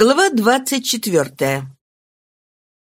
Глава двадцать четвертая.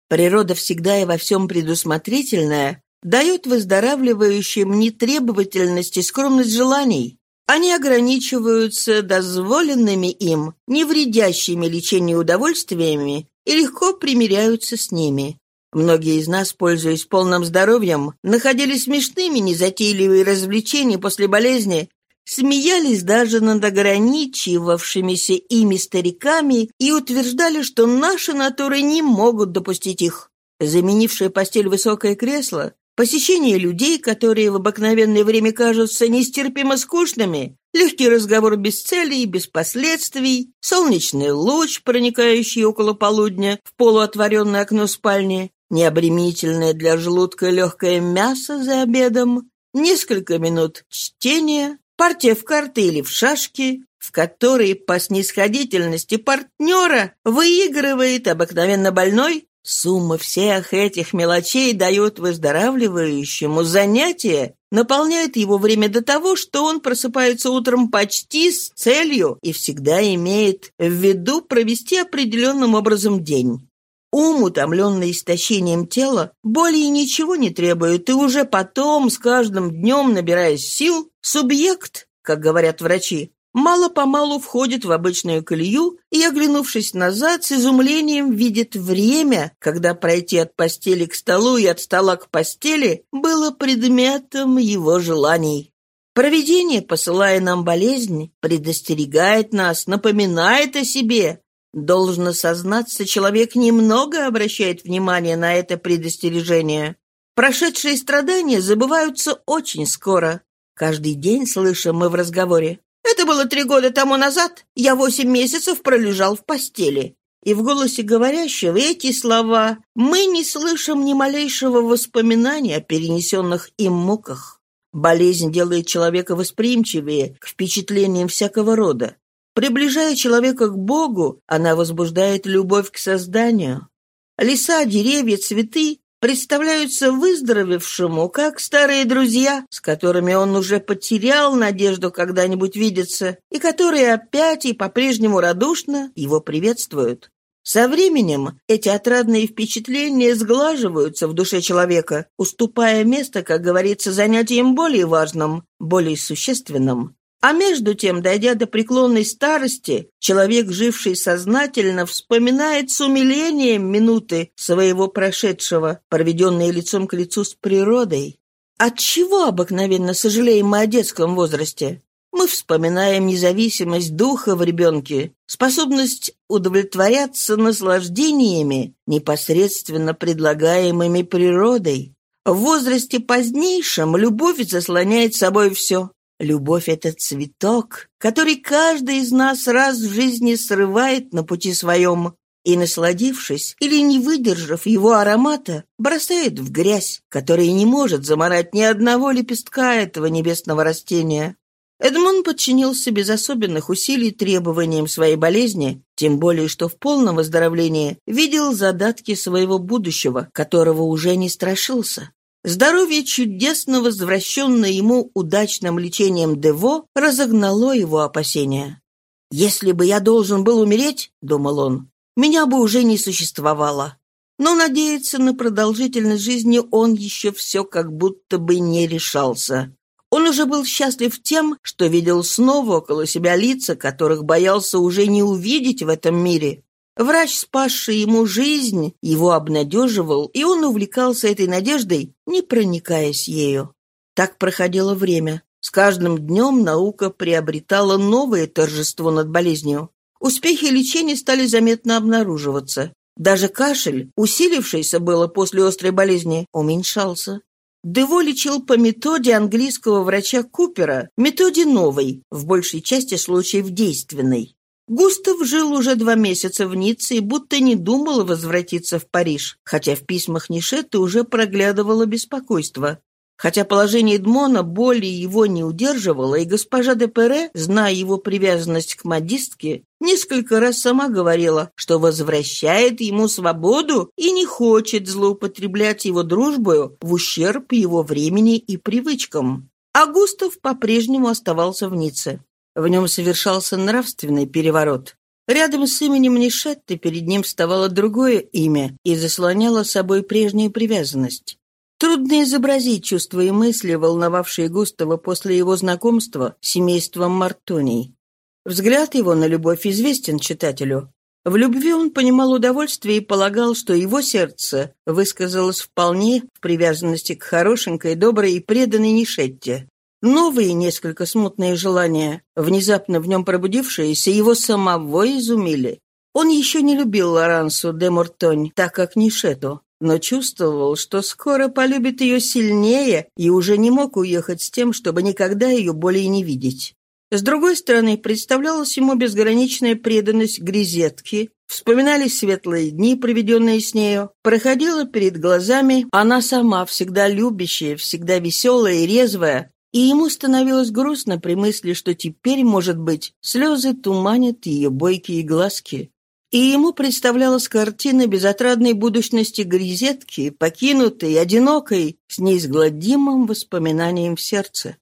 Природа всегда и во всем предусмотрительная, дает выздоравливающим нетребовательность и скромность желаний. Они ограничиваются дозволенными им, не вредящими лечению удовольствиями и легко примиряются с ними. Многие из нас, пользуясь полным здоровьем, находили смешными незатейливые развлечения после болезни смеялись даже над ограничивавшимися ими стариками и утверждали, что наши натуры не могут допустить их. Заменившее постель высокое кресло, посещение людей, которые в обыкновенное время кажутся нестерпимо скучными, легкий разговор без цели и без последствий, солнечный луч, проникающий около полудня в полуотворенное окно спальни, необременительное для желудка легкое мясо за обедом, несколько минут чтения, Партия в карты или в шашки, в которой по снисходительности партнера выигрывает обыкновенно больной, сумма всех этих мелочей дает выздоравливающему занятие, наполняет его время до того, что он просыпается утром почти с целью и всегда имеет в виду провести определенным образом день. Ум, утомленный истощением тела, более ничего не требует, и уже потом, с каждым днем набираясь сил, субъект, как говорят врачи, мало-помалу входит в обычную колею и, оглянувшись назад, с изумлением видит время, когда пройти от постели к столу и от стола к постели было предметом его желаний. Провидение, посылая нам болезнь, предостерегает нас, напоминает о себе, Должно сознаться, человек немного обращает внимание на это предостережение. Прошедшие страдания забываются очень скоро. Каждый день слышим мы в разговоре. «Это было три года тому назад. Я восемь месяцев пролежал в постели». И в голосе говорящего эти слова мы не слышим ни малейшего воспоминания о перенесенных им муках. Болезнь делает человека восприимчивее к впечатлениям всякого рода. Приближая человека к Богу, она возбуждает любовь к созданию. Леса, деревья, цветы представляются выздоровевшему, как старые друзья, с которыми он уже потерял надежду когда-нибудь видеться, и которые опять и по-прежнему радушно его приветствуют. Со временем эти отрадные впечатления сглаживаются в душе человека, уступая место, как говорится, занятиям более важным, более существенным. А между тем, дойдя до преклонной старости, человек, живший сознательно, вспоминает с умилением минуты своего прошедшего, проведенные лицом к лицу с природой. От чего обыкновенно сожалеем мы о детском возрасте? Мы вспоминаем независимость духа в ребенке, способность удовлетворяться наслаждениями, непосредственно предлагаемыми природой. В возрасте позднейшем любовь заслоняет собой все. Любовь — это цветок, который каждый из нас раз в жизни срывает на пути своем и, насладившись или не выдержав его аромата, бросает в грязь, которая не может заморать ни одного лепестка этого небесного растения. Эдмон подчинился без особенных усилий требованиям своей болезни, тем более что в полном выздоровлении видел задатки своего будущего, которого уже не страшился. Здоровье, чудесно возвращенное ему удачным лечением Дево, разогнало его опасения. «Если бы я должен был умереть, — думал он, — меня бы уже не существовало». Но надеяться на продолжительность жизни он еще все как будто бы не решался. Он уже был счастлив тем, что видел снова около себя лица, которых боялся уже не увидеть в этом мире. Врач, спасший ему жизнь, его обнадеживал, и он увлекался этой надеждой, не проникаясь ею. Так проходило время. С каждым днем наука приобретала новое торжество над болезнью. Успехи лечения стали заметно обнаруживаться. Даже кашель, усилившийся было после острой болезни, уменьшался. Дево лечил по методе английского врача Купера, методе новой, в большей части случаев действенной. Густав жил уже два месяца в Ницце и будто не думал возвратиться в Париж, хотя в письмах Нишетты уже проглядывало беспокойство. Хотя положение Эдмона более его не удерживало, и госпожа де Пере, зная его привязанность к модистке, несколько раз сама говорила, что возвращает ему свободу и не хочет злоупотреблять его дружбою в ущерб его времени и привычкам. А Густав по-прежнему оставался в Ницце. В нем совершался нравственный переворот. Рядом с именем Нишетты перед ним вставало другое имя и заслоняло собой прежнюю привязанность. Трудно изобразить чувства и мысли, волновавшие Густава после его знакомства с семейством Мартоней. Взгляд его на любовь известен читателю. В любви он понимал удовольствие и полагал, что его сердце высказалось вполне в привязанности к хорошенькой, доброй и преданной Нишетте. Новые несколько смутные желания, внезапно в нем пробудившиеся, его самого изумили. Он еще не любил Лорансу де Муртонь, так как Нишету, но чувствовал, что скоро полюбит ее сильнее и уже не мог уехать с тем, чтобы никогда ее более не видеть. С другой стороны, представлялась ему безграничная преданность Гризетки, вспоминались светлые дни, проведенные с нею, проходила перед глазами она сама, всегда любящая, всегда веселая и резвая, и ему становилось грустно при мысли, что теперь, может быть, слезы туманят ее бойкие глазки. И ему представлялась картина безотрадной будущности грезетки, покинутой, одинокой, с неизгладимым воспоминанием в сердце.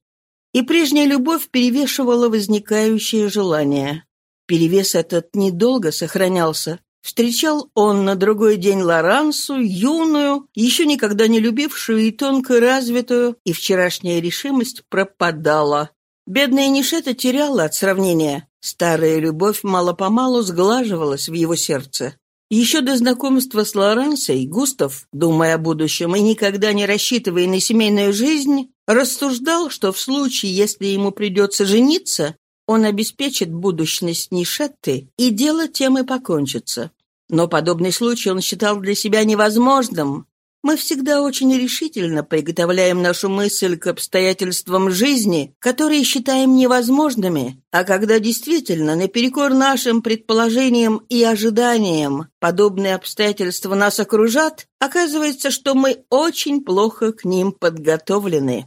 И прежняя любовь перевешивала возникающее желание. Перевес этот недолго сохранялся. Встречал он на другой день Лорансу, юную, еще никогда не любившую и тонко развитую, и вчерашняя решимость пропадала. Бедная Нишета теряла от сравнения. Старая любовь мало-помалу сглаживалась в его сердце. Еще до знакомства с Лоренсой Густав, думая о будущем и никогда не рассчитывая на семейную жизнь, рассуждал, что в случае, если ему придется жениться, он обеспечит будущность Нишетты, и дело тем и покончится. Но подобный случай он считал для себя невозможным. Мы всегда очень решительно приготовляем нашу мысль к обстоятельствам жизни, которые считаем невозможными, а когда действительно, наперекор нашим предположениям и ожиданиям, подобные обстоятельства нас окружат, оказывается, что мы очень плохо к ним подготовлены.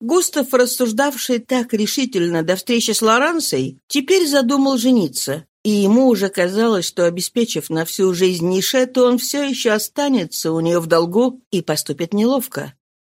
Густав, рассуждавший так решительно до встречи с Лорансой, теперь задумал жениться. И ему уже казалось, что, обеспечив на всю жизнь Нишету, он все еще останется у нее в долгу и поступит неловко.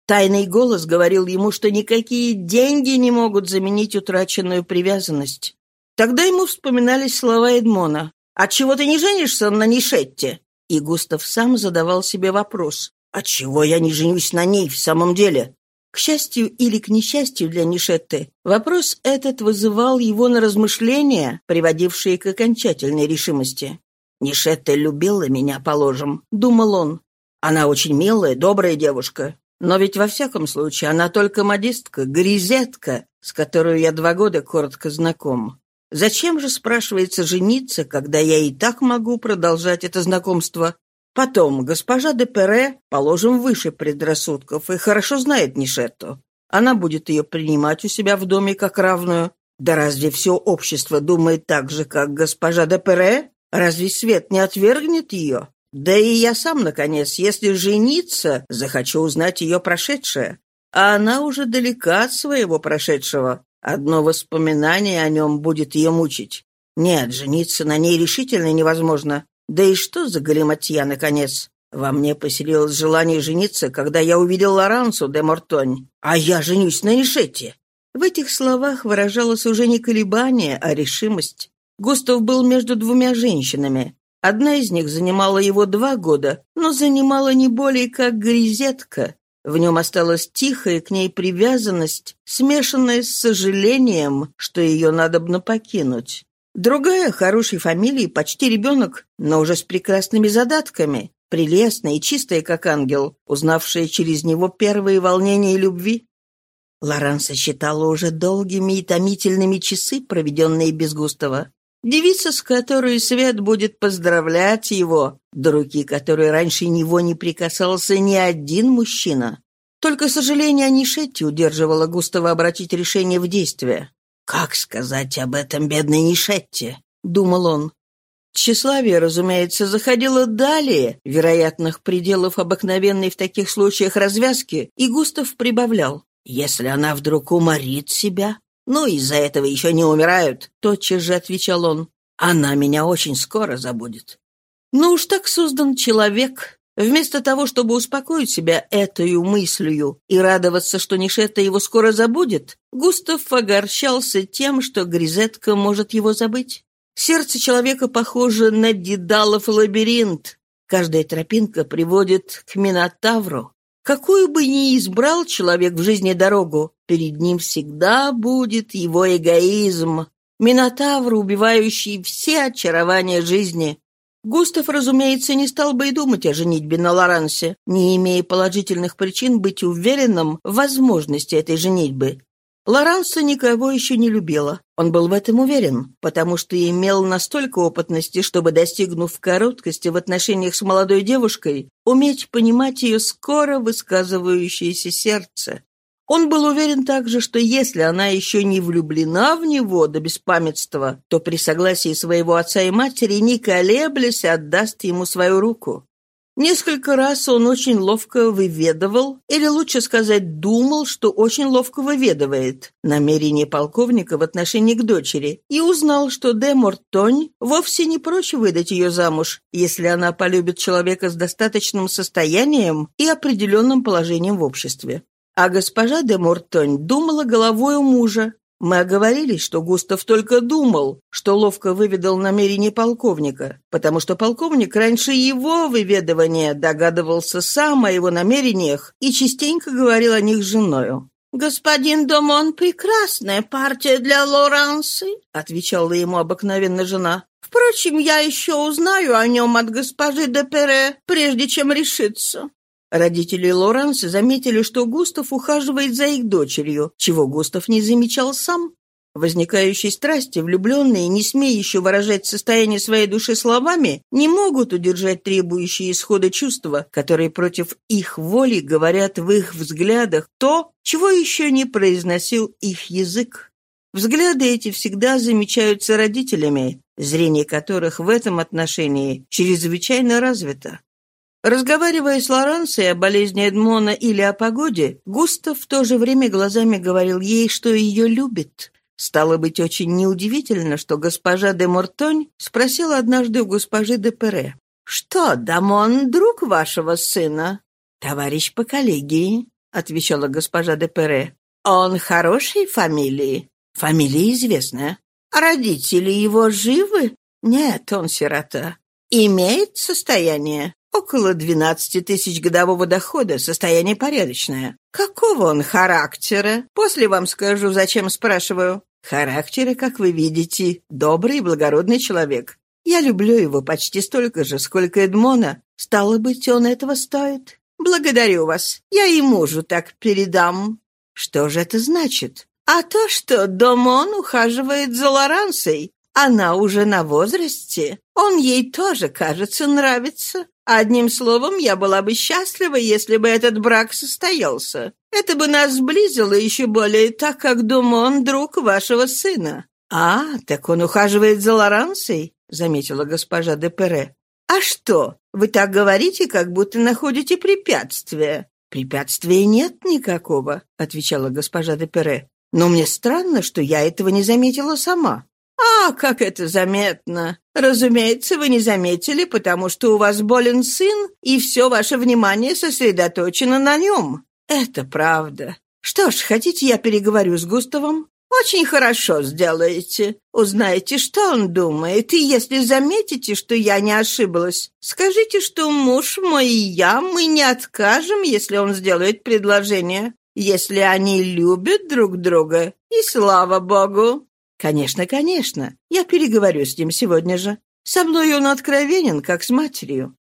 Тайный голос говорил ему, что никакие деньги не могут заменить утраченную привязанность. Тогда ему вспоминались слова Эдмона. «Отчего ты не женишься на Нишетте?» И Густав сам задавал себе вопрос. «Отчего я не женюсь на ней в самом деле? К счастью или к несчастью для Нишетты, вопрос этот вызывал его на размышления, приводившие к окончательной решимости. «Нишетта любила меня, положим», — думал он. «Она очень милая, добрая девушка. Но ведь во всяком случае она только модистка, грезетка, с которой я два года коротко знаком. Зачем же, спрашивается, жениться, когда я и так могу продолжать это знакомство, Потом, госпожа де Пере, положим, выше предрассудков и хорошо знает Нишетту. Она будет ее принимать у себя в доме как равную. Да разве все общество думает так же, как госпожа де Пере? Разве свет не отвергнет ее? Да и я сам, наконец, если жениться, захочу узнать ее прошедшее. А она уже далека от своего прошедшего. Одно воспоминание о нем будет ее мучить. Нет, жениться на ней решительно невозможно. Да и что за галиматья, наконец? Во мне поселилось желание жениться, когда я увидел Лорансу де Мортонь. А я женюсь на Нишете. В этих словах выражалось уже не колебание, а решимость. Густав был между двумя женщинами. Одна из них занимала его два года, но занимала не более как грезетка. В нем осталась тихая к ней привязанность, смешанная с сожалением, что ее надобно покинуть. Другая хорошей фамилии, почти ребенок, но уже с прекрасными задатками, прелестная и чистая, как ангел, узнавшая через него первые волнения любви. Лоранса считала уже долгими и томительными часы, проведенные без Густава. Девица, с которой Свет будет поздравлять его, до руки которой раньше него не прикасался ни один мужчина. Только сожаление о Нишетте удерживало Густава обратить решение в действие. «Как сказать об этом бедной Нишетте?» — думал он. Тщеславие, разумеется, заходило далее вероятных пределов обыкновенной в таких случаях развязки, и Густав прибавлял. «Если она вдруг уморит себя...» «Ну, из-за этого еще не умирают», — тотчас же отвечал он. «Она меня очень скоро забудет». «Ну уж так создан человек», Вместо того, чтобы успокоить себя этой мыслью и радоваться, что Нишета его скоро забудет, Густав огорчался тем, что Гризетка может его забыть. Сердце человека похоже на дедалов лабиринт. Каждая тропинка приводит к Минотавру. Какую бы ни избрал человек в жизни дорогу, перед ним всегда будет его эгоизм. Минотавр, убивающий все очарования жизни. Густав, разумеется, не стал бы и думать о женитьбе на Лорансе, не имея положительных причин быть уверенным в возможности этой женитьбы. Лоранса никого еще не любила. Он был в этом уверен, потому что имел настолько опытности, чтобы, достигнув короткости в отношениях с молодой девушкой, уметь понимать ее скоро высказывающееся сердце. Он был уверен также, что если она еще не влюблена в него до беспамятства, то при согласии своего отца и матери, не колеблясь, отдаст ему свою руку. Несколько раз он очень ловко выведывал, или лучше сказать, думал, что очень ловко выведывает намерение полковника в отношении к дочери, и узнал, что де Мортонь вовсе не прочь выдать ее замуж, если она полюбит человека с достаточным состоянием и определенным положением в обществе. А госпожа де Мортонь думала головой у мужа, мы оговорились, что Густав только думал, что ловко выведал намерение полковника, потому что полковник раньше его выведывания догадывался сам о его намерениях и частенько говорил о них с женою. «Господин Домон — прекрасная партия для Лорансы», — отвечала ему обыкновенно жена. «Впрочем, я еще узнаю о нем от госпожи де Пере, прежде чем решиться». Родители Лоранса заметили, что Густав ухаживает за их дочерью, чего Густав не замечал сам. Возникающие страсти, влюбленные, не смея еще выражать состояние своей души словами, не могут удержать требующие исхода чувства, которые против их воли говорят в их взглядах то, чего еще не произносил их язык. Взгляды эти всегда замечаются родителями, зрение которых в этом отношении чрезвычайно развито. Разговаривая с Лорансой о болезни Эдмона или о погоде, Густав в то же время глазами говорил ей, что ее любит. Стало быть, очень неудивительно, что госпожа де Мортонь спросила однажды у госпожи де Пере. «Что, Дамон, друг вашего сына?» «Товарищ по коллегии», — отвечала госпожа де Пере. «Он хорошей фамилии?» «Фамилия известная». «Родители его живы?» «Нет, он сирота». «Имеет состояние?» Около 12 тысяч годового дохода, состояние порядочное. Какого он характера? После вам скажу, зачем спрашиваю. Характера, как вы видите, добрый и благородный человек. Я люблю его почти столько же, сколько Эдмона. Стало быть, он этого стоит. Благодарю вас. Я и мужу так передам. Что же это значит? А то, что Домон ухаживает за Лорансой. Она уже на возрасте. Он ей тоже, кажется, нравится. Одним словом, я была бы счастлива, если бы этот брак состоялся. Это бы нас сблизило еще более, так как, думаю, он друг вашего сына». «А, так он ухаживает за Лорансой?» — заметила госпожа де Пере. «А что? Вы так говорите, как будто находите препятствия». «Препятствия нет никакого», — отвечала госпожа де Пере. «Но мне странно, что я этого не заметила сама». «А, как это заметно! Разумеется, вы не заметили, потому что у вас болен сын, и все ваше внимание сосредоточено на нем. Это правда. Что ж, хотите, я переговорю с Густавом? Очень хорошо сделаете. Узнаете, что он думает, и если заметите, что я не ошиблась, скажите, что муж мой и я, мы не откажем, если он сделает предложение, если они любят друг друга, и слава богу. «Конечно, конечно. Я переговорю с ним сегодня же. Со мной он откровенен, как с матерью».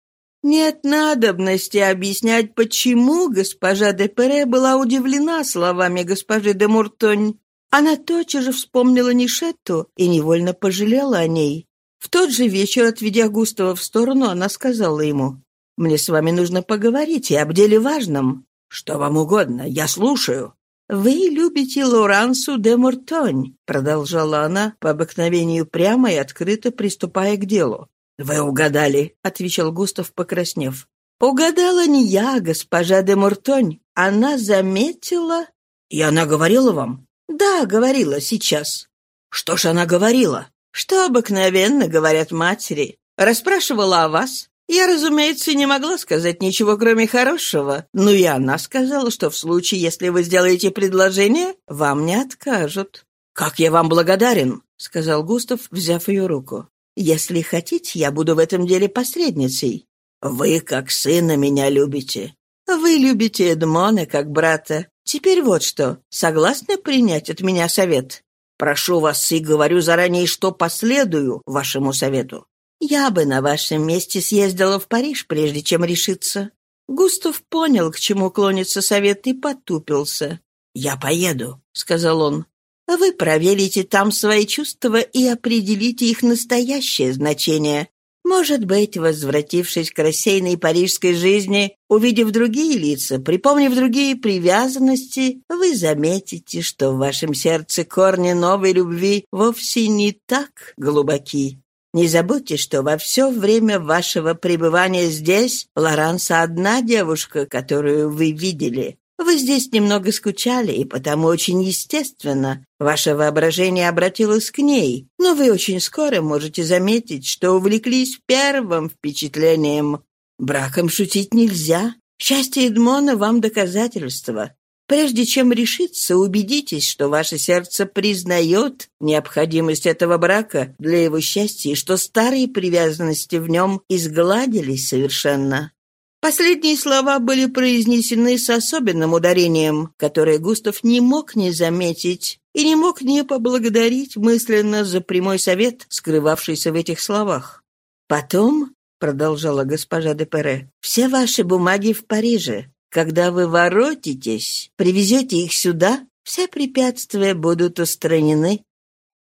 Нет надобности объяснять, почему госпожа де Пере была удивлена словами госпожи де Муртонь. Она тотчас же вспомнила Нишетту и невольно пожалела о ней. В тот же вечер, отведя Густава в сторону, она сказала ему, «Мне с вами нужно поговорить и об деле важном». «Что вам угодно, я слушаю». «Вы любите Лорансу де Муртонь», — продолжала она, по обыкновению прямо и открыто приступая к делу. «Вы угадали», — отвечал Густав, покраснев. «Угадала не я, госпожа де Муртонь. Она заметила...» «И она говорила вам?» «Да, говорила сейчас». «Что ж она говорила?» «Что обыкновенно говорят матери. Расспрашивала о вас, я, разумеется, не могла сказать ничего, кроме хорошего, но и она сказала, что в случае, если вы сделаете предложение, вам не откажут. «Как я вам благодарен!» — сказал Густав, взяв ее руку. «Если хотите, я буду в этом деле посредницей. Вы, как сына, меня любите. Вы любите Эдмона, как брата. Теперь вот что. Согласны принять от меня совет? Прошу вас и говорю заранее, что последую вашему совету. Я бы на вашем месте съездила в Париж, прежде чем решиться. Густав понял, к чему клонится совет, и потупился. «Я поеду», — сказал он. «Вы проверите там свои чувства и определите их настоящее значение. Может быть, возвратившись к рассеянной парижской жизни, увидев другие лица, припомнив другие привязанности, вы заметите, что в вашем сердце корни новой любви вовсе не так глубоки, не забудьте, что во все время вашего пребывания здесь Лоранса одна девушка, которую вы видели. Вы здесь немного скучали, и потому очень естественно. Ваше воображение обратилось к ней, но вы очень скоро можете заметить, что увлеклись первым впечатлением. Браком шутить нельзя. Счастье Эдмона вам доказательство. Прежде чем решиться, убедитесь, что ваше сердце признает необходимость этого брака для его счастья и что старые привязанности в нем изгладились совершенно. Последние слова были произнесены с особенным ударением, которое Густав не мог не заметить и не мог не поблагодарить мысленно за прямой совет, скрывавшийся в этих словах. «Потом», — продолжала госпожа де Пере, — «все ваши бумаги в Париже. Когда вы воротитесь, привезете их сюда, все препятствия будут устранены».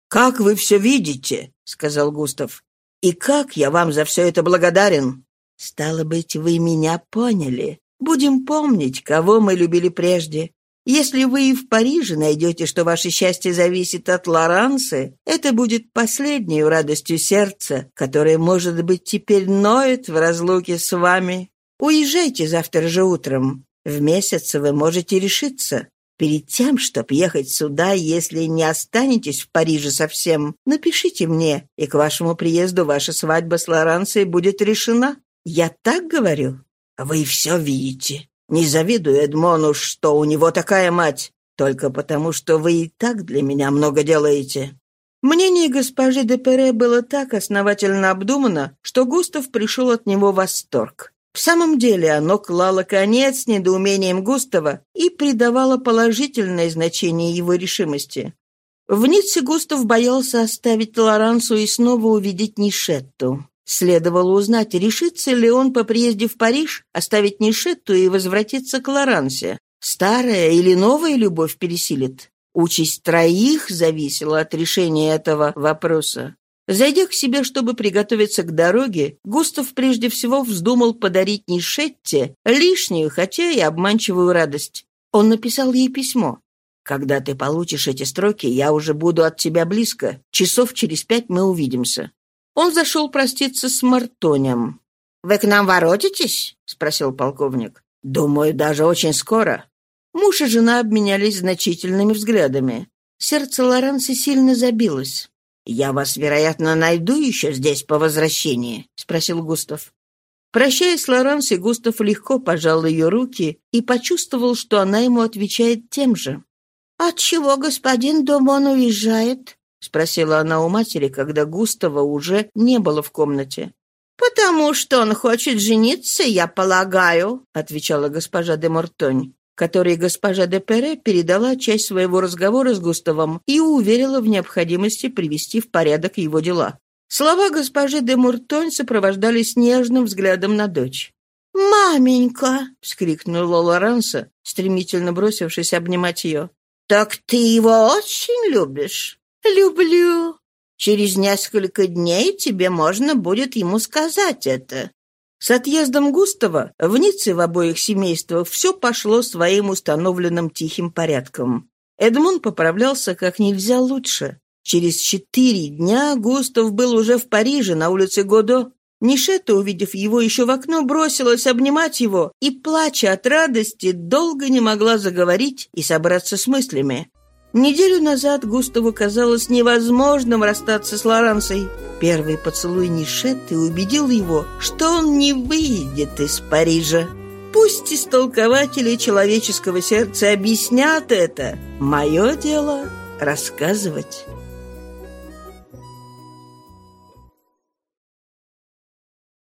«Как вы все видите», — сказал Густав. «И как я вам за все это благодарен». «Стало быть, вы меня поняли. Будем помнить, кого мы любили прежде. Если вы и в Париже найдете, что ваше счастье зависит от Лорансы, это будет последней радостью сердца, которое, может быть, теперь ноет в разлуке с вами. Уезжайте завтра же утром. В месяц вы можете решиться. Перед тем, чтобы ехать сюда, если не останетесь в Париже совсем, напишите мне, и к вашему приезду ваша свадьба с Лорансой будет решена. Я так говорю? Вы все видите. Не завидую Эдмону, что у него такая мать, только потому, что вы и так для меня много делаете. Мнение госпожи де Пере было так основательно обдумано, что Густав пришел от него в восторг. В самом деле оно клало конец недоумениям Густава и придавало положительное значение его решимости. В Ницце Густав боялся оставить Лорансу и снова увидеть Нишетту. Следовало узнать, решится ли он по приезде в Париж оставить Нишетту и возвратиться к Лорансе. Старая или новая любовь пересилит. Участь троих зависела от решения этого вопроса. Зайдя к себе, чтобы приготовиться к дороге, Густав прежде всего вздумал подарить Нишетте лишнюю, хотя и обманчивую радость. Он написал ей письмо. «Когда ты получишь эти строки, я уже буду от тебя близко. Часов через пять мы увидимся». Он зашел проститься с Мартонем. «Вы к нам воротитесь?» — спросил полковник. «Думаю, даже очень скоро». Муж и жена обменялись значительными взглядами. Сердце Лоранса сильно забилось. «Я вас, вероятно, найду еще здесь по возвращении?» — спросил Густав. Прощаясь с Лорансой, Густав легко пожал ее руки и почувствовал, что она ему отвечает тем же. «Отчего господин Домон уезжает?» — спросила она у матери, когда Густава уже не было в комнате. «Потому что он хочет жениться, я полагаю», — отвечала госпожа де Мортонь которой госпожа де Пере передала часть своего разговора с Густавом и уверила в необходимости привести в порядок его дела. Слова госпожи де Муртонь сопровождались нежным взглядом на дочь. «Маменька!» — вскрикнула Лоранса, стремительно бросившись обнимать ее. «Так ты его очень любишь?» «Люблю. Через несколько дней тебе можно будет ему сказать это. С отъездом Густава в Ницце в обоих семействах все пошло своим установленным тихим порядком. Эдмон поправлялся как нельзя лучше. Через четыре дня Густав был уже в Париже на улице Годо. Нишета, увидев его еще в окно, бросилась обнимать его и, плача от радости, долго не могла заговорить и собраться с мыслями. Неделю назад Густаву казалось невозможным расстаться с Лорансой. Первый поцелуй Нишетты убедил его, что он не выйдет из Парижа. Пусть истолкователи человеческого сердца объяснят это. Мое дело рассказывать,